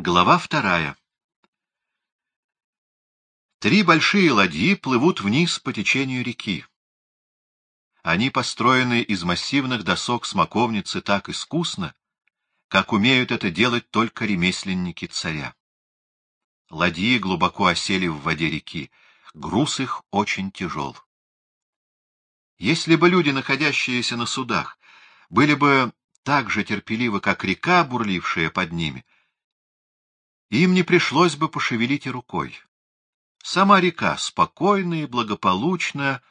Глава вторая. Три большие ладьи плывут вниз по течению реки. Они построены из массивных досок смоковницы так искусно, как умеют это делать только ремесленники царя. Ладьи глубоко осели в воде реки, груз их очень тяжел. Если бы люди, находящиеся на судах, были бы так же терпеливы, как река, бурлившая под ними, им не пришлось бы пошевелить и рукой. Сама река спокойно и благополучно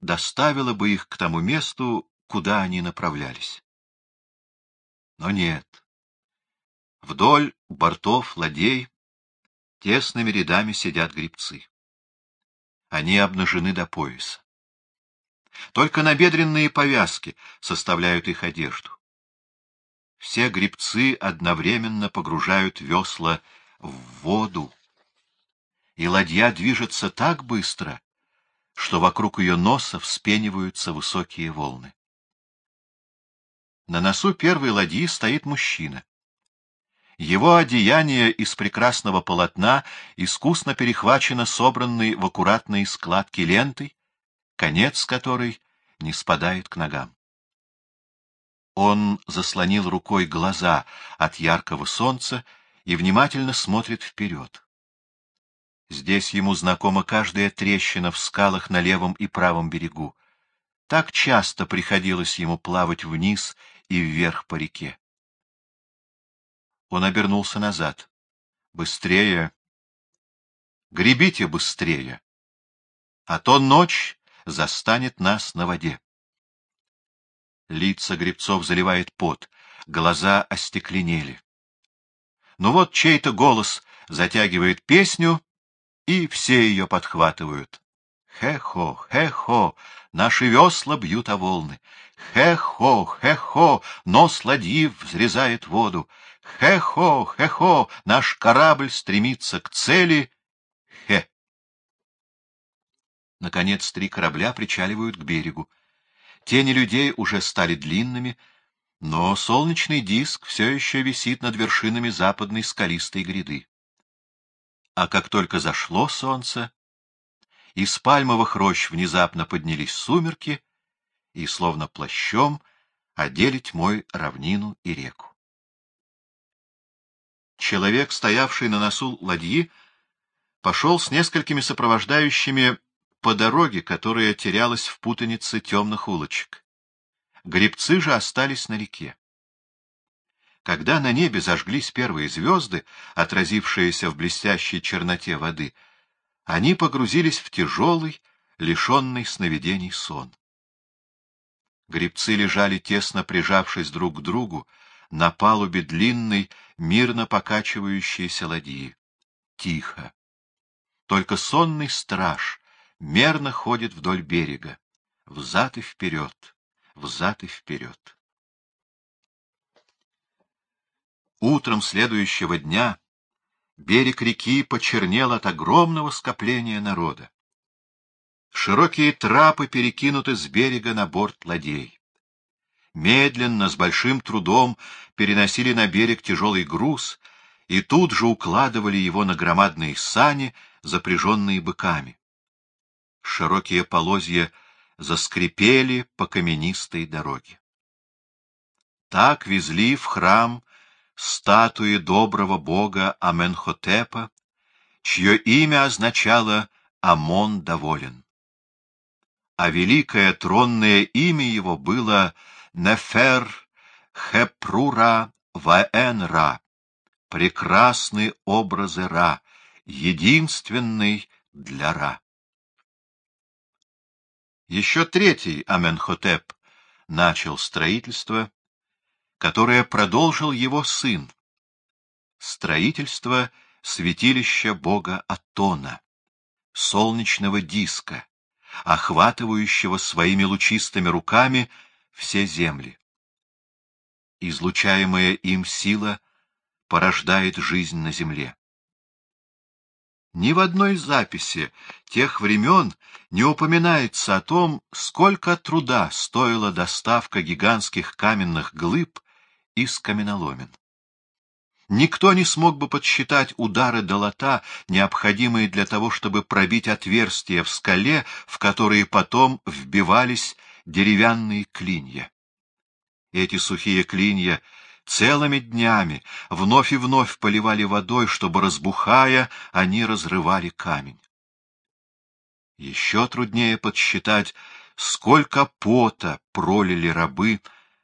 доставила бы их к тому месту, куда они направлялись. Но нет. Вдоль бортов ладей тесными рядами сидят грибцы. Они обнажены до пояса. Только набедренные повязки составляют их одежду. Все грибцы одновременно погружают весла в воду, и ладья движется так быстро, что вокруг ее носа вспениваются высокие волны. На носу первой ладьи стоит мужчина. Его одеяние из прекрасного полотна искусно перехвачено собранной в аккуратные складки лентой, конец которой не спадает к ногам. Он заслонил рукой глаза от яркого солнца и внимательно смотрит вперед. Здесь ему знакома каждая трещина в скалах на левом и правом берегу. Так часто приходилось ему плавать вниз и вверх по реке. Он обернулся назад. «Быстрее! Гребите быстрее! А то ночь застанет нас на воде!» Лица гребцов заливает пот, глаза остекленели. Но вот чей-то голос затягивает песню, и все ее подхватывают. Хе-хо, хе-хо, наши весла бьют о волны. Хе-хо, хе-хо, нос ладьи взрезает воду. Хе-хо, хе-хо, наш корабль стремится к цели. Хе. Наконец три корабля причаливают к берегу. Тени людей уже стали длинными, но солнечный диск все еще висит над вершинами западной скалистой гряды. А как только зашло солнце, из пальмовых рощ внезапно поднялись сумерки и, словно плащом, одели тьмой равнину и реку. Человек, стоявший на носу ладьи, пошел с несколькими сопровождающими по дороге, которая терялась в путанице темных улочек. Гребцы же остались на реке. Когда на небе зажглись первые звезды, отразившиеся в блестящей черноте воды, они погрузились в тяжелый, лишенный сновидений сон. Гребцы лежали тесно прижавшись друг к другу на палубе длинной, мирно покачивающейся ладьи. Тихо. Только сонный страж мерно ходит вдоль берега, взад и вперед, взад и вперед. Утром следующего дня берег реки почернел от огромного скопления народа. Широкие трапы перекинуты с берега на борт ладей. Медленно, с большим трудом переносили на берег тяжелый груз и тут же укладывали его на громадные сани, запряженные быками широкие полозья заскрипели по каменистой дороге. Так везли в храм статуи доброго бога Аменхотепа, чье имя означало «Амон доволен». А великое тронное имя его было Нефер Хепрура Ваэнра, прекрасный образы Ра, единственный для Ра. Еще третий Аменхотеп начал строительство, которое продолжил его сын. Строительство святилища бога Атона, солнечного диска, охватывающего своими лучистыми руками все земли. Излучаемая им сила порождает жизнь на земле. Ни в одной записи тех времен не упоминается о том, сколько труда стоила доставка гигантских каменных глыб из каменоломен. Никто не смог бы подсчитать удары долота, необходимые для того, чтобы пробить отверстия в скале, в которые потом вбивались деревянные клинья. Эти сухие клинья целыми днями вновь и вновь поливали водой, чтобы, разбухая, они разрывали камень. Еще труднее подсчитать, сколько пота пролили рабы,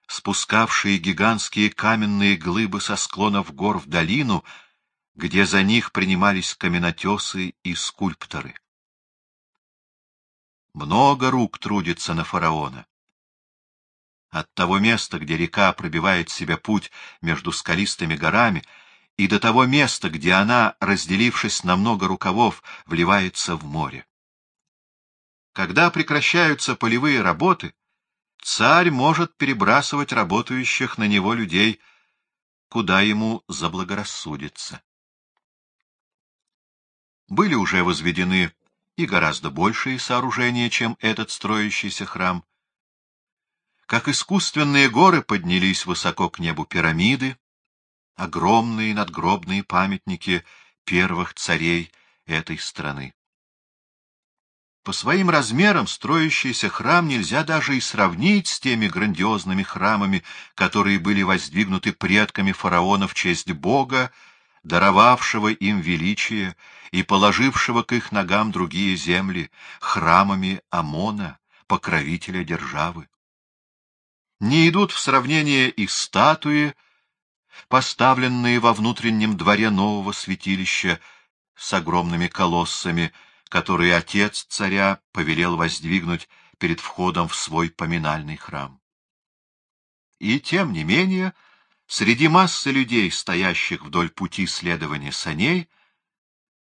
спускавшие гигантские каменные глыбы со склонов гор в долину, где за них принимались каменотесы и скульпторы. Много рук трудится на фараона. От того места, где река пробивает себе путь между скалистыми горами, и до того места, где она, разделившись на много рукавов, вливается в море. Когда прекращаются полевые работы, царь может перебрасывать работающих на него людей, куда ему заблагорассудится. Были уже возведены и гораздо большие сооружения, чем этот строящийся храм. Как искусственные горы поднялись высоко к небу пирамиды, огромные надгробные памятники первых царей этой страны. По своим размерам строящийся храм нельзя даже и сравнить с теми грандиозными храмами, которые были воздвигнуты предками фараона в честь Бога, даровавшего им величие и положившего к их ногам другие земли, храмами Амона, покровителя державы. Не идут в сравнение и статуи, поставленные во внутреннем дворе нового святилища с огромными колоссами, которые отец царя повелел воздвигнуть перед входом в свой поминальный храм. И тем не менее, среди массы людей, стоящих вдоль пути следования саней,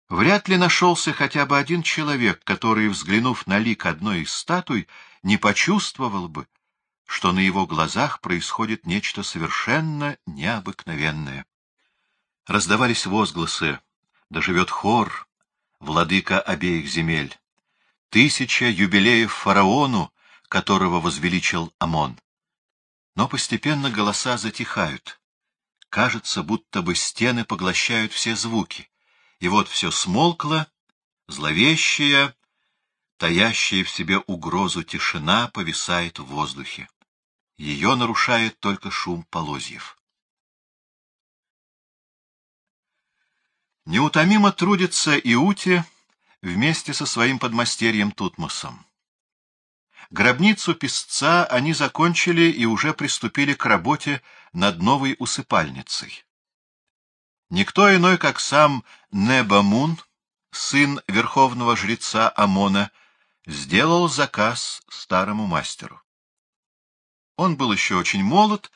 вряд ли нашелся хотя бы один человек, который, взглянув на лик одной из статуй, не почувствовал бы, что на его глазах происходит нечто совершенно необыкновенное. Раздавались возгласы «Да живет хор! владыка обеих земель, тысяча юбилеев фараону, которого возвеличил Амон. Но постепенно голоса затихают. Кажется, будто бы стены поглощают все звуки. И вот все смолкло, зловещая, таящая в себе угрозу тишина повисает в воздухе. Ее нарушает только шум полозьев. Неутомимо трудится Иути вместе со своим подмастерьем Тутмосом. Гробницу песца они закончили и уже приступили к работе над новой усыпальницей. Никто иной, как сам Небамун, сын верховного жреца Амона, сделал заказ старому мастеру. Он был еще очень молод,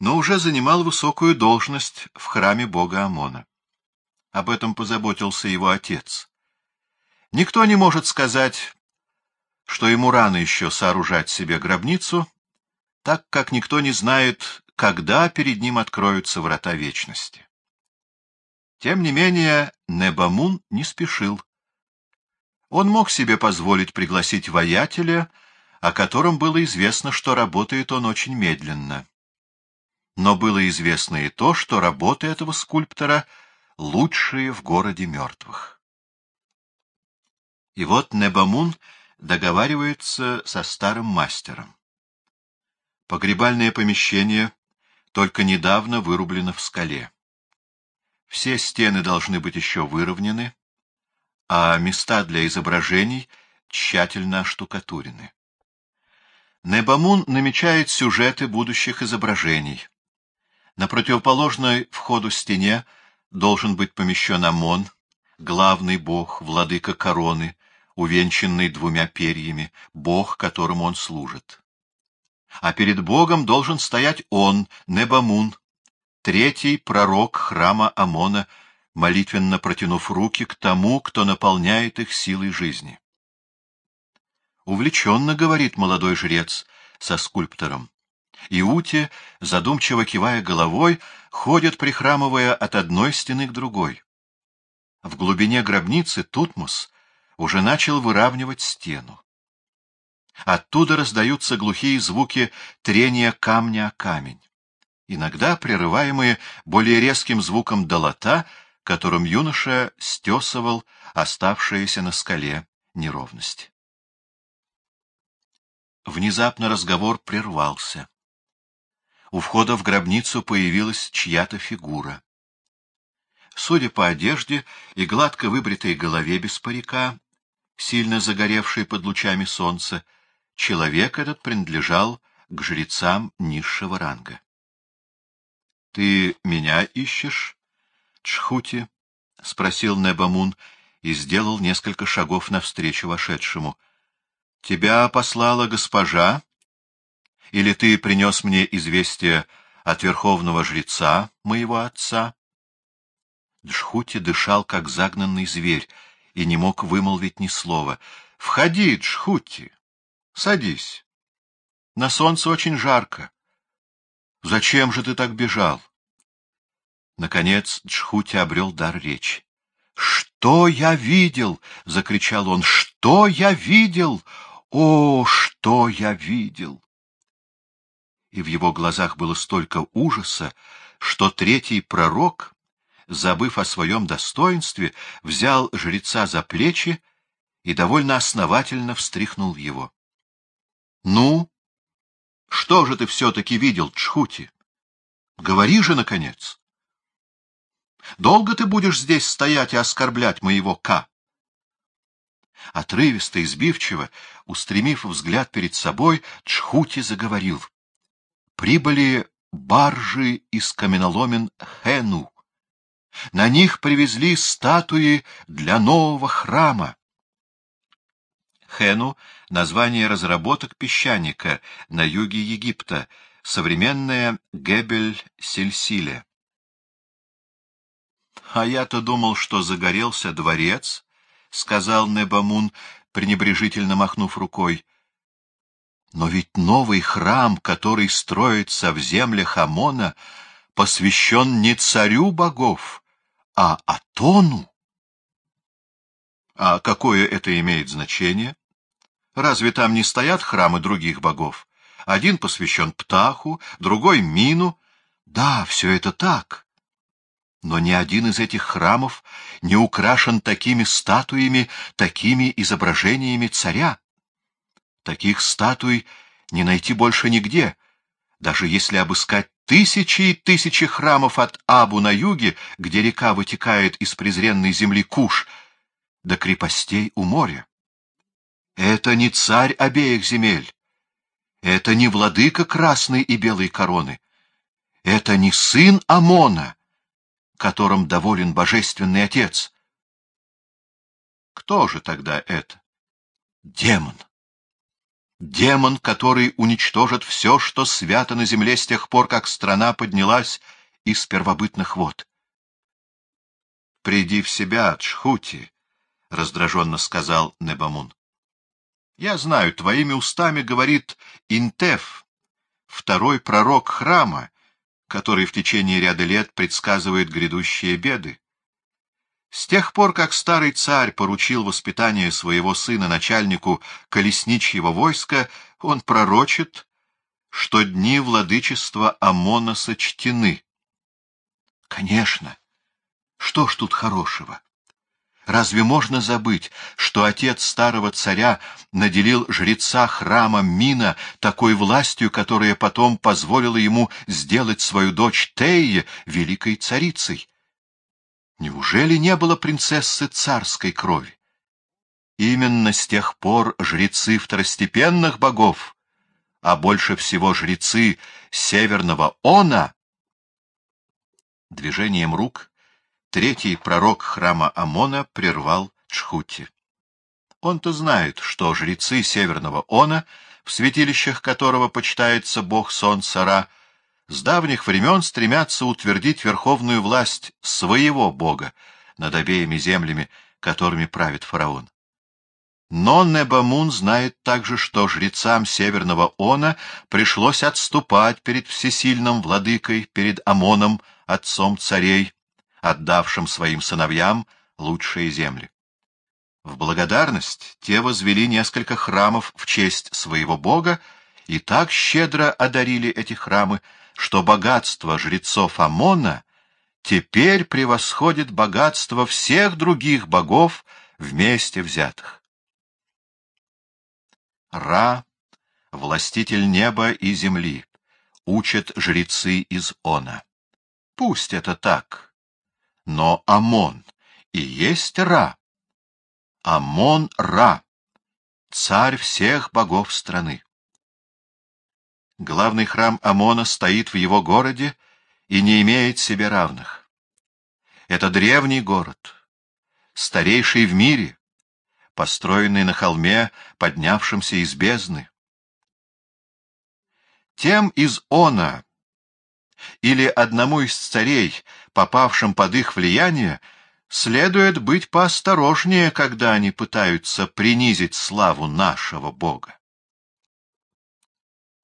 но уже занимал высокую должность в храме бога Амона. Об этом позаботился его отец. Никто не может сказать, что ему рано еще сооружать себе гробницу, так как никто не знает, когда перед ним откроются врата вечности. Тем не менее, Небамун не спешил. Он мог себе позволить пригласить воятеля, о котором было известно, что работает он очень медленно. Но было известно и то, что работы этого скульптора — лучшие в городе мертвых. И вот Небамун договаривается со старым мастером. Погребальное помещение только недавно вырублено в скале. Все стены должны быть еще выровнены, а места для изображений тщательно оштукатурены. Небамун намечает сюжеты будущих изображений. На противоположной входу стене должен быть помещен Амон, главный бог, владыка короны, увенчанный двумя перьями, бог, которому он служит. А перед богом должен стоять он, Небамун, третий пророк храма Амона, молитвенно протянув руки к тому, кто наполняет их силой жизни. Увлеченно говорит молодой жрец со скульптором. Иути, задумчиво кивая головой, ходит, прихрамывая от одной стены к другой. В глубине гробницы Тутмос уже начал выравнивать стену. Оттуда раздаются глухие звуки трения камня о камень. иногда прерываемые более резким звуком долота, которым юноша стесывал оставшиеся на скале неровности. Внезапно разговор прервался. У входа в гробницу появилась чья-то фигура. Судя по одежде и гладко выбритой голове без парика, сильно загоревшей под лучами солнца, человек этот принадлежал к жрецам низшего ранга. — Ты меня ищешь, Чхути? — спросил Небамун и сделал несколько шагов навстречу вошедшему. — Тебя послала госпожа? Или ты принес мне известие от верховного жреца, моего отца? Джхути дышал, как загнанный зверь, и не мог вымолвить ни слова. — Входи, Джхути, садись. На солнце очень жарко. Зачем же ты так бежал? Наконец Джхути обрел дар речи. — Что я видел? — закричал он. — Что я видел? О, что я видел! И в его глазах было столько ужаса, что третий пророк забыв о своем достоинстве, взял жреца за плечи и довольно основательно встряхнул его. — Ну, что же ты все-таки видел, Чхути? Говори же, наконец. Долго ты будешь здесь стоять и оскорблять моего Ка? Отрывисто и сбивчиво, устремив взгляд перед собой, Чхути заговорил. Прибыли баржи из каменоломен Хэну. На них привезли статуи для нового храма. Хену — название разработок песчаника на юге Египта, современная Гебель-Сельсиле. — А я-то думал, что загорелся дворец, — сказал Небамун, пренебрежительно махнув рукой. — Но ведь новый храм, который строится в землях Амона, посвящен не царю богов, а Атону? А какое это имеет значение? Разве там не стоят храмы других богов? Один посвящен Птаху, другой — Мину. Да, все это так. Но ни один из этих храмов не украшен такими статуями, такими изображениями царя. Таких статуй не найти больше нигде, даже если обыскать тысячи и тысячи храмов от Абу на юге, где река вытекает из презренной земли Куш, до крепостей у моря. Это не царь обеих земель. Это не владыка красной и белой короны. Это не сын Амона, которым доволен божественный отец. Кто же тогда это? Демон. Демон, который уничтожит все, что свято на земле с тех пор, как страна поднялась из первобытных вод. — Приди в себя, Чхути, — раздраженно сказал Небамун. — Я знаю, твоими устами говорит Интеф, второй пророк храма, который в течение ряда лет предсказывает грядущие беды. С тех пор, как старый царь поручил воспитание своего сына начальнику колесничьего войска, он пророчит, что дни владычества Амона сочтены. Конечно. Что ж тут хорошего? Разве можно забыть, что отец старого царя наделил жреца храма Мина такой властью, которая потом позволила ему сделать свою дочь Тея великой царицей? Неужели не было принцессы царской крови? Именно с тех пор жрецы второстепенных богов, а больше всего жрецы северного Она, движением рук третий пророк храма Амона прервал Чхути. Он-то знает, что жрецы северного Она, в святилищах которого почитается бог солнца Ра, с давних времен стремятся утвердить верховную власть своего бога над обеими землями, которыми правит фараон. Но Небамун знает также, что жрецам Северного Она пришлось отступать перед всесильным владыкой, перед Амоном, отцом царей, отдавшим своим сыновьям лучшие земли. В благодарность те возвели несколько храмов в честь своего бога и так щедро одарили эти храмы, что богатство жрецов Амона теперь превосходит богатство всех других богов вместе взятых. Ра, властитель неба и земли, учат жрецы из Она. Пусть это так, но Амон и есть Ра. Амон-Ра, царь всех богов страны. Главный храм Амона стоит в его городе и не имеет себе равных. Это древний город, старейший в мире, построенный на холме, поднявшемся из бездны. Тем из Она или одному из царей, попавшим под их влияние, следует быть поосторожнее, когда они пытаются принизить славу нашего Бога.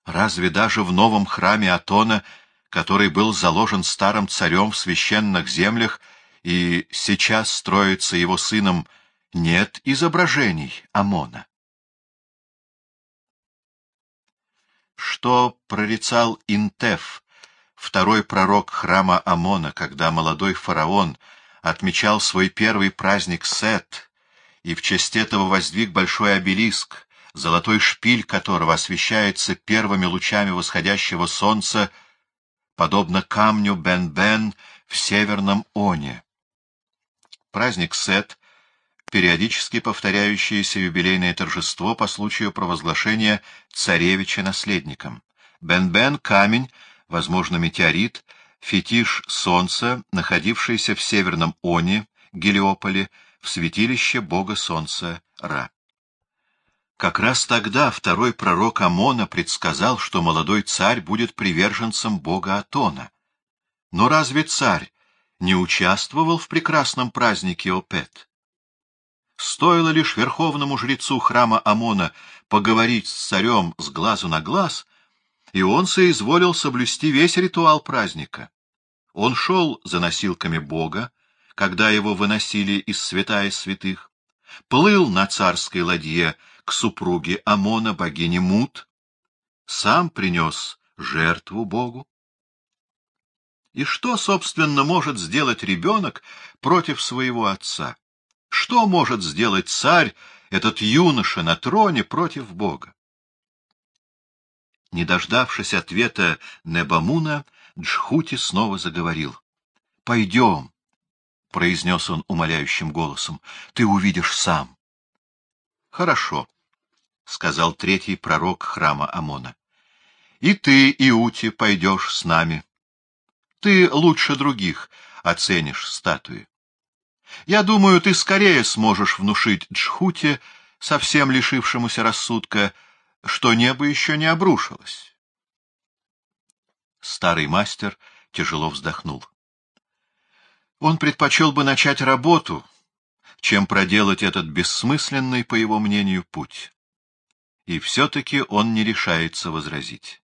Разве даже в новом храме Атона, который был заложен старым царем в священных землях и сейчас строится его сыном, нет изображений Амона? Что прорицал Интеф, второй пророк храма Амона, когда молодой фараон — отмечал свой первый праздник Сет, и в честь этого воздвиг большой обелиск, золотой шпиль которого освещается первыми лучами восходящего солнца, подобно камню Бен-Бен в северном Оне. Праздник Сет — периодически повторяющееся юбилейное торжество по случаю провозглашения царевича наследником. Бен-Бен — камень, возможно, метеорит — фетиш солнца, находившийся в северном Оне, Гелиополе, в святилище бога солнца Ра. Как раз тогда второй пророк Амона предсказал, что молодой царь будет приверженцем бога Атона. Но разве царь не участвовал в прекрасном празднике Опет? Стоило лишь верховному жрецу храма Амона поговорить с царем с глазу на глаз — и он соизволил соблюсти весь ритуал праздника. Он шел за носилками Бога, когда его выносили из святая святых, плыл на царской ладье к супруге Амона, богине Мут, сам принес жертву Богу. И что, собственно, может сделать ребенок против своего отца? Что может сделать царь, этот юноша на троне, против Бога? Не дождавшись ответа Небамуна, Джхути снова заговорил. — Пойдем, — произнес он умоляющим голосом, — ты увидишь сам. — Хорошо, — сказал третий пророк храма Амона. — И ты, Иути, пойдешь с нами. Ты лучше других оценишь статуи. Я думаю, ты скорее сможешь внушить Джхуте, совсем лишившемуся рассудка, — что небо еще не обрушилось. Старый мастер тяжело вздохнул. Он предпочел бы начать работу, чем проделать этот бессмысленный, по его мнению, путь. И все-таки он не решается возразить.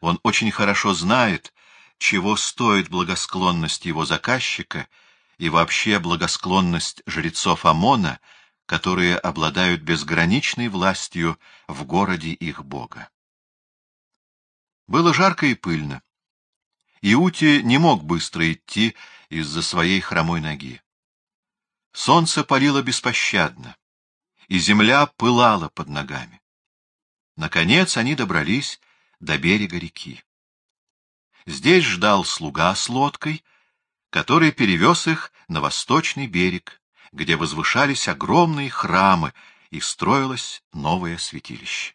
Он очень хорошо знает, чего стоит благосклонность его заказчика и вообще благосклонность жрецов Амона — которые обладают безграничной властью в городе их бога. Было жарко и пыльно. Иути не мог быстро идти из-за своей хромой ноги. Солнце палило беспощадно, и земля пылала под ногами. Наконец они добрались до берега реки. Здесь ждал слуга с лодкой, который перевез их на восточный берег, где возвышались огромные храмы и строилось новое святилище.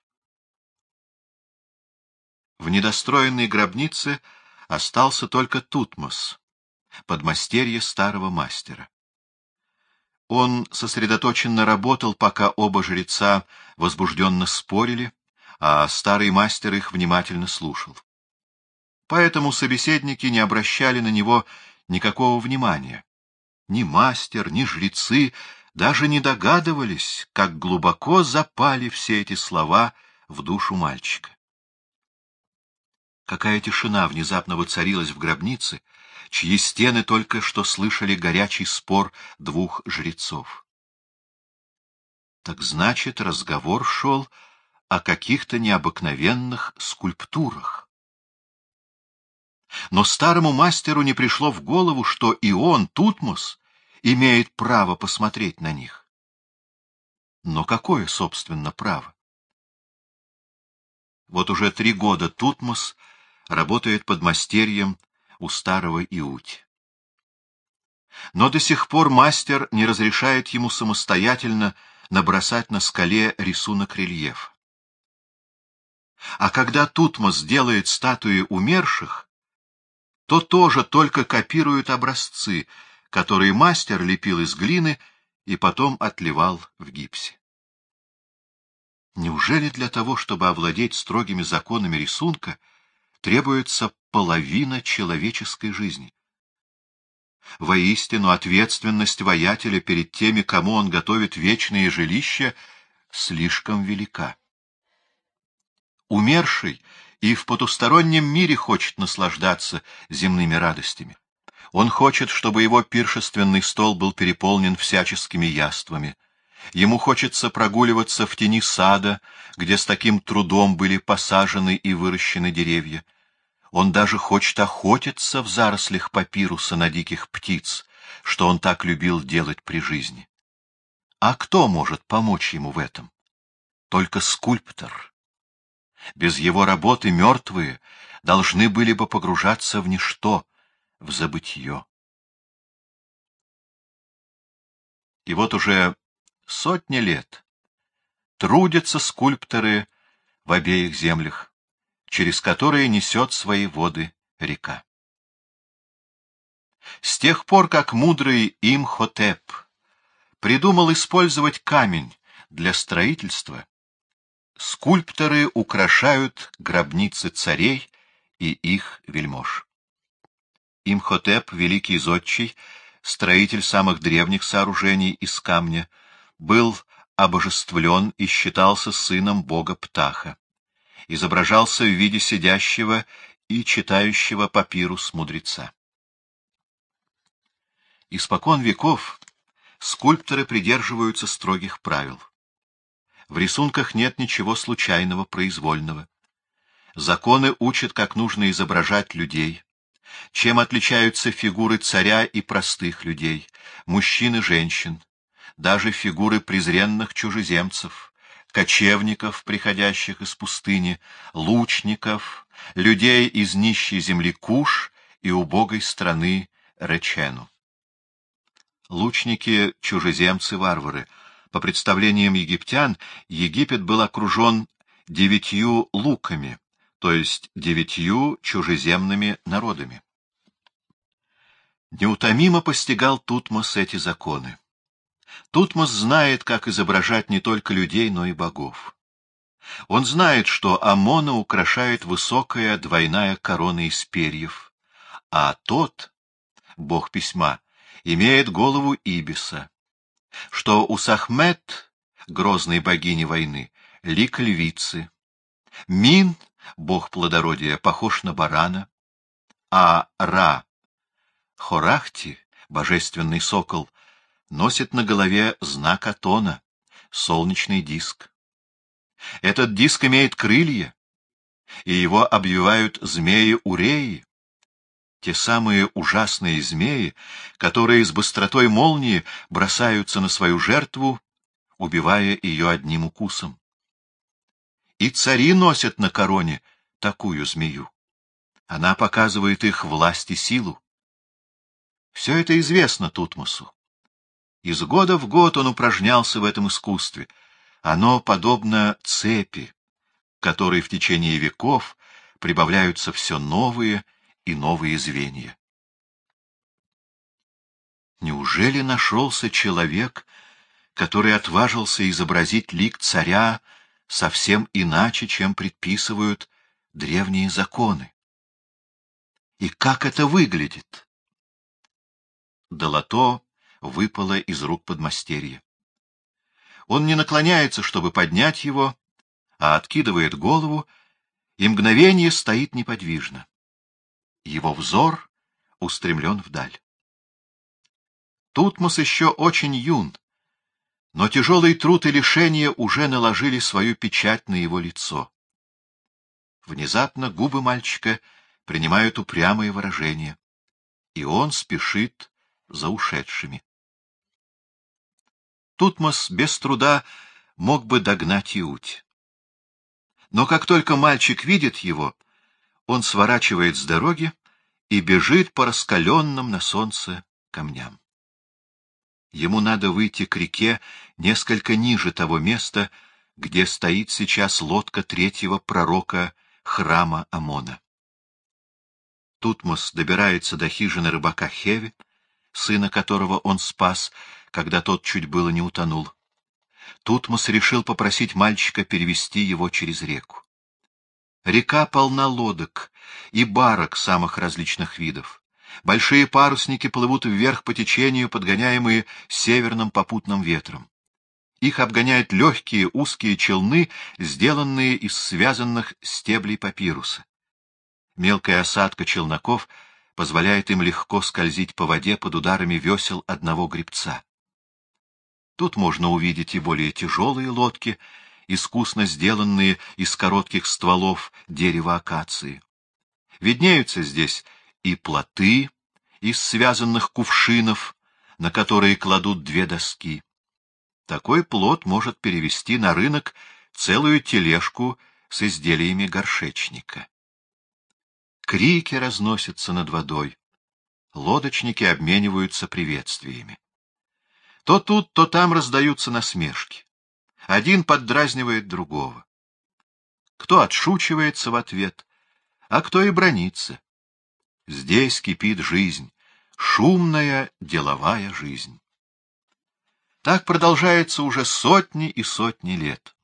В недостроенной гробнице остался только Тутмос, подмастерье старого мастера. Он сосредоточенно работал, пока оба жреца возбужденно спорили, а старый мастер их внимательно слушал. Поэтому собеседники не обращали на него никакого внимания. Ни мастер, ни жрецы даже не догадывались, как глубоко запали все эти слова в душу мальчика. Какая тишина внезапно воцарилась в гробнице, чьи стены только что слышали горячий спор двух жрецов. Так значит, разговор шел о каких-то необыкновенных скульптурах. Но старому мастеру не пришло в голову, что и он, Тутмос, имеет право посмотреть на них. Но какое, собственно, право? Вот уже три года Тутмос работает под мастерьем у старого Иути. Но до сих пор мастер не разрешает ему самостоятельно набросать на скале рисунок рельефа. А когда Тутмос делает статуи умерших, то тоже только копирует образцы, которые мастер лепил из глины и потом отливал в гипсе. Неужели для того, чтобы овладеть строгими законами рисунка, требуется половина человеческой жизни? Воистину, ответственность воятеля перед теми, кому он готовит вечное жилище, слишком велика. Умерший и в потустороннем мире хочет наслаждаться земными радостями. Он хочет, чтобы его пиршественный стол был переполнен всяческими яствами. Ему хочется прогуливаться в тени сада, где с таким трудом были посажены и выращены деревья. Он даже хочет охотиться в зарослях папируса на диких птиц, что он так любил делать при жизни. А кто может помочь ему в этом? Только скульптор. Без его работы мертвые должны были бы погружаться в ничто, в забытье. И вот уже сотни лет трудятся скульпторы в обеих землях, через которые несет свои воды река. С тех пор, как мудрый Имхотеп придумал использовать камень для строительства, скульпторы украшают гробницы царей и их вельмож. Имхотеп, великий зодчий, строитель самых древних сооружений из камня, был обожествлен и считался сыном бога Птаха. Изображался в виде сидящего и читающего папирус мудреца. Испокон веков скульпторы придерживаются строгих правил. В рисунках нет ничего случайного, произвольного. Законы учат, как нужно изображать людей. Чем отличаются фигуры царя и простых людей, мужчин и женщин, даже фигуры презренных чужеземцев, кочевников, приходящих из пустыни, лучников, людей из нищей земли Куш и убогой страны Речену. Лучники-чужеземцы-варвары — по представлениям египтян, Египет был окружен девятью луками, то есть девятью чужеземными народами. Неутомимо постигал Тутмос эти законы. Тутмос знает, как изображать не только людей, но и богов. Он знает, что Амона украшает высокая двойная корона из перьев, а тот, бог письма, имеет голову Ибиса что у Сахмет, грозной богини войны, лик львицы, Мин, бог плодородия, похож на барана, а Ра, Хорахти, божественный сокол, носит на голове знак Атона, солнечный диск. Этот диск имеет крылья, и его обвивают змеи-уреи, те самые ужасные змеи, которые с быстротой молнии бросаются на свою жертву, убивая ее одним укусом. И цари носят на короне такую змею. Она показывает их власть и силу. Все это известно Тутмосу. Из года в год он упражнялся в этом искусстве. Оно подобно цепи, которой в течение веков прибавляются все новые и новые звенья. Неужели нашелся человек, который отважился изобразить лик царя совсем иначе, чем предписывают древние законы? И как это выглядит? Долото выпало из рук подмастерья. Он не наклоняется, чтобы поднять его, а откидывает голову, и мгновение стоит неподвижно. Его взор устремлен вдаль. Тутмос еще очень юн, но тяжелый труд и лишения уже наложили свою печать на его лицо. Внезапно губы мальчика принимают упрямые выражения, и он спешит за ушедшими. Тутмос без труда мог бы догнать Иуть. Но как только мальчик видит его, он сворачивает с дороги и бежит по раскаленным на солнце камням. Ему надо выйти к реке несколько ниже того места, где стоит сейчас лодка третьего пророка храма Амона. Тутмос добирается до хижины рыбака Хеви, сына которого он спас, когда тот чуть было не утонул. Тутмос решил попросить мальчика перевести его через реку. Река полна лодок и барок самых различных видов. Большие парусники плывут вверх по течению, подгоняемые северным попутным ветром. Их обгоняют легкие узкие челны, сделанные из связанных стеблей папируса. Мелкая осадка челноков позволяет им легко скользить по воде под ударами весел одного гребца. Тут можно увидеть и более тяжелые лодки, искусно сделанные из коротких стволов дерева акации. Виднеются здесь и плоты из связанных кувшинов, на которые кладут две доски. Такой плод может перевести на рынок целую тележку с изделиями горшечника. Крики разносятся над водой. Лодочники обмениваются приветствиями. То тут, то там раздаются насмешки. Один поддразнивает другого. Кто отшучивается в ответ, а кто и бронится. Здесь кипит жизнь, шумная деловая жизнь. Так продолжается уже сотни и сотни лет.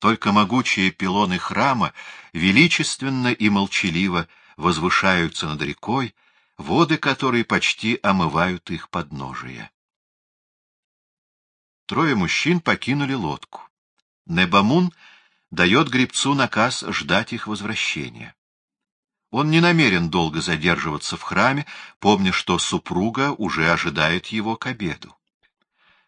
Только могучие пилоны храма величественно и молчаливо возвышаются над рекой, воды которой почти омывают их подножие. Трое мужчин покинули лодку. Небамун дает гребцу наказ ждать их возвращения. Он не намерен долго задерживаться в храме, помня, что супруга уже ожидает его к обеду.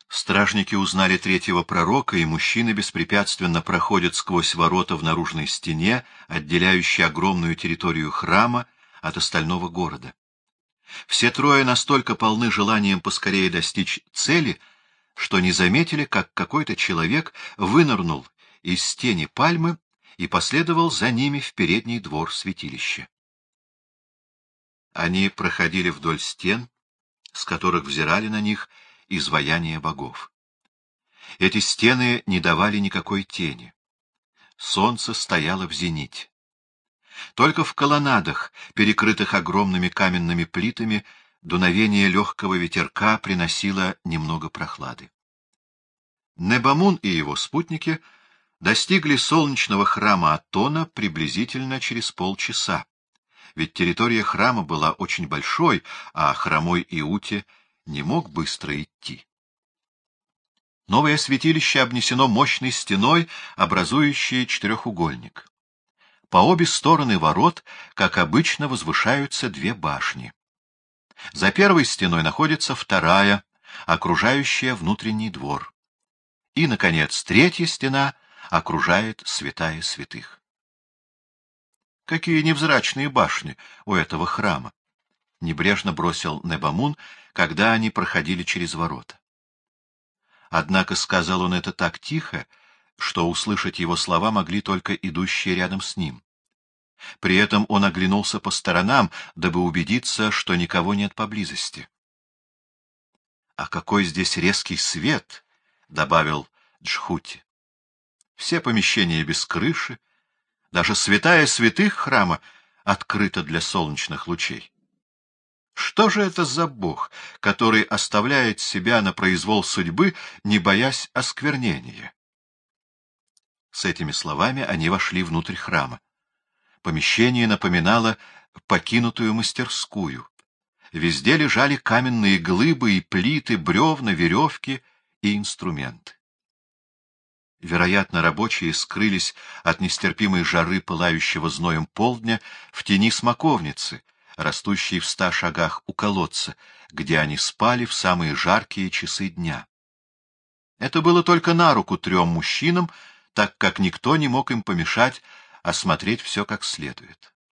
Стражники узнали третьего пророка, и мужчины беспрепятственно проходят сквозь ворота в наружной стене, отделяющей огромную территорию храма от остального города. Все трое настолько полны желанием поскорее достичь цели, что не заметили, как какой-то человек вынырнул из тени пальмы и последовал за ними в передний двор святилища. Они проходили вдоль стен, с которых взирали на них изваяния богов. Эти стены не давали никакой тени. Солнце стояло в зените. Только в колоннадах, перекрытых огромными каменными плитами, дуновение легкого ветерка приносило немного прохлады. Небамун и его спутники достигли солнечного храма Атона приблизительно через полчаса ведь территория храма была очень большой, а хромой Иуте не мог быстро идти. Новое святилище обнесено мощной стеной, образующей четырехугольник. По обе стороны ворот, как обычно, возвышаются две башни. За первой стеной находится вторая, окружающая внутренний двор. И, наконец, третья стена окружает святая святых. Какие невзрачные башни у этого храма! — небрежно бросил Небамун, когда они проходили через ворота. Однако сказал он это так тихо, что услышать его слова могли только идущие рядом с ним. При этом он оглянулся по сторонам, дабы убедиться, что никого нет поблизости. — А какой здесь резкий свет! — добавил Джхути. — Все помещения без крыши, даже святая святых храма открыта для солнечных лучей. Что же это за бог, который оставляет себя на произвол судьбы, не боясь осквернения? С этими словами они вошли внутрь храма. Помещение напоминало покинутую мастерскую. Везде лежали каменные глыбы и плиты, бревна, веревки и инструменты. Вероятно, рабочие скрылись от нестерпимой жары пылающего зноем полдня в тени смоковницы, растущей в ста шагах у колодца, где они спали в самые жаркие часы дня. Это было только на руку трем мужчинам, так как никто не мог им помешать осмотреть все как следует.